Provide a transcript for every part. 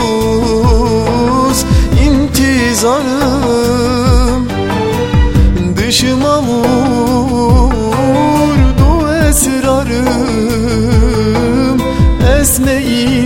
sonsuz intizarım. Dışıma vurdu esrarım. Esneyi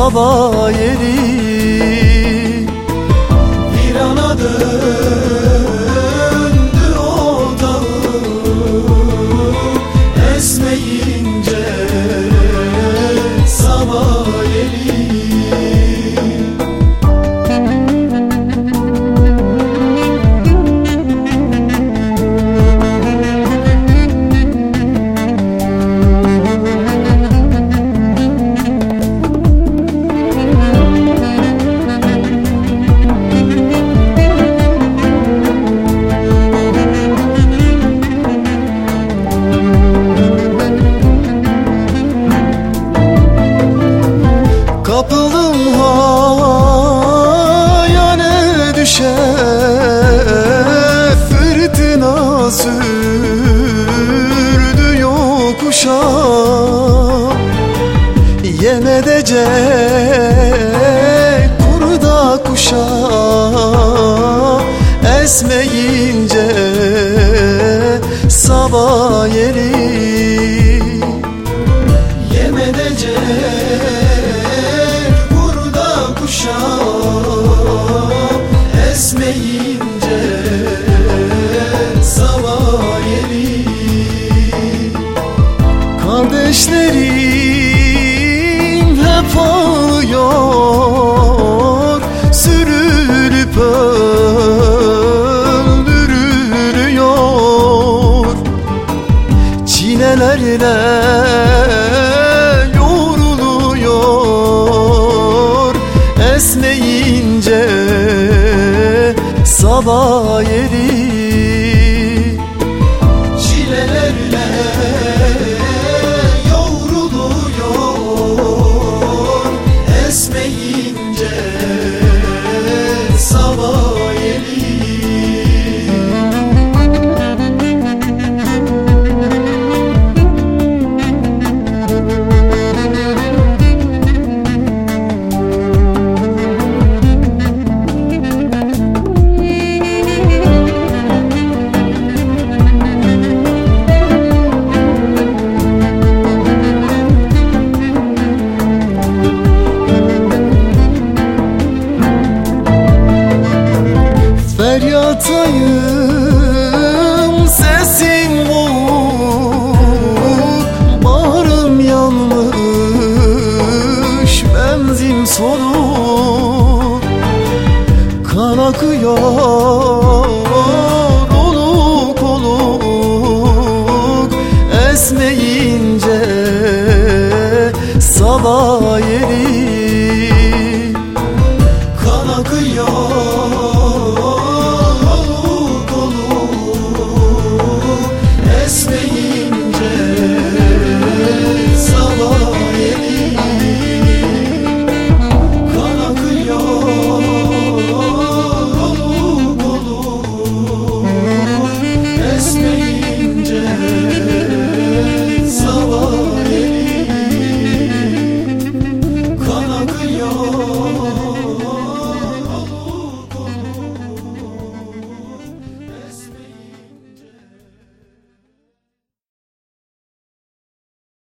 sabah yeri sürdü yokuşa. Yem edecek kurda kuşa. Esmeyince sabah yeri Çilelerle yoruluyor Esmeyince sabah yeri Feryatayım sesim boğuk Bağrım yanmış benzin soluk Kan akıyor oluk oluk. Esmeyince sabah yeri